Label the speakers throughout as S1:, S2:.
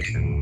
S1: David.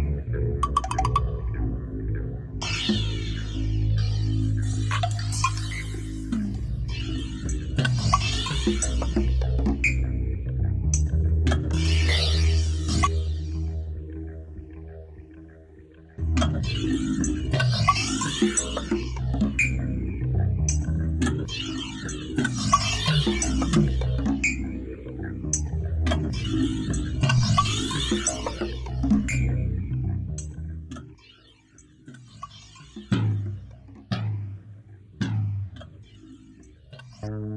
S2: Thank you.